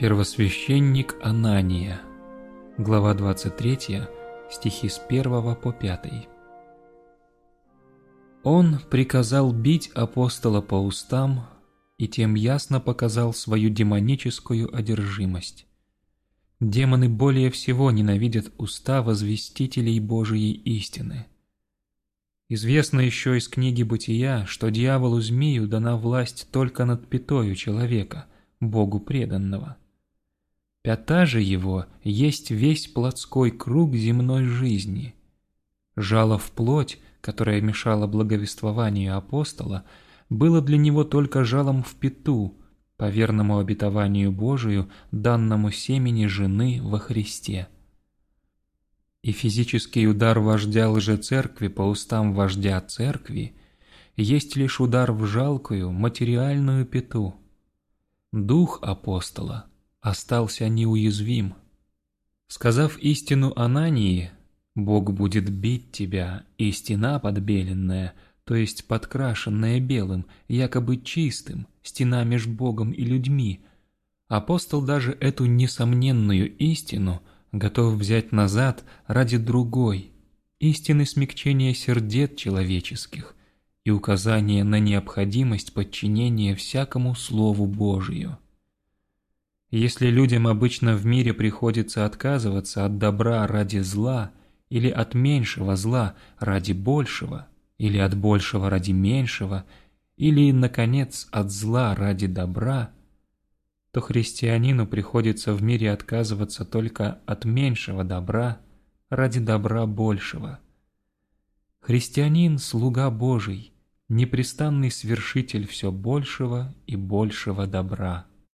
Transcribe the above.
Первосвященник Анания, глава 23, стихи с 1 по 5. Он приказал бить апостола по устам и тем ясно показал свою демоническую одержимость. Демоны более всего ненавидят уста возвестителей Божией истины. Известно еще из книги «Бытия», что дьяволу-змею дана власть только над пятою человека, Богу преданного. Пята же его есть весь плотской круг земной жизни. Жало в плоть, которое мешало благовествованию апостола, было для него только жалом в пету, по верному обетованию Божию, данному семени жены во Христе. И физический удар вождя лжецеркви по устам вождя церкви есть лишь удар в жалкую материальную пету. Дух апостола остался неуязвим. Сказав истину Анании, «Бог будет бить тебя, и стена подбеленная, то есть подкрашенная белым, якобы чистым, стена меж Богом и людьми», апостол даже эту несомненную истину готов взять назад ради другой, истины смягчения сердец человеческих и указания на необходимость подчинения всякому Слову Божию. Если людям обычно в мире приходится отказываться от добра ради зла или от меньшего зла ради большего, или от большего ради меньшего, или, наконец, от зла ради добра, то христианину приходится в мире отказываться только от меньшего добра ради добра большего. Христианин – слуга Божий, непрестанный свершитель все большего и большего добра.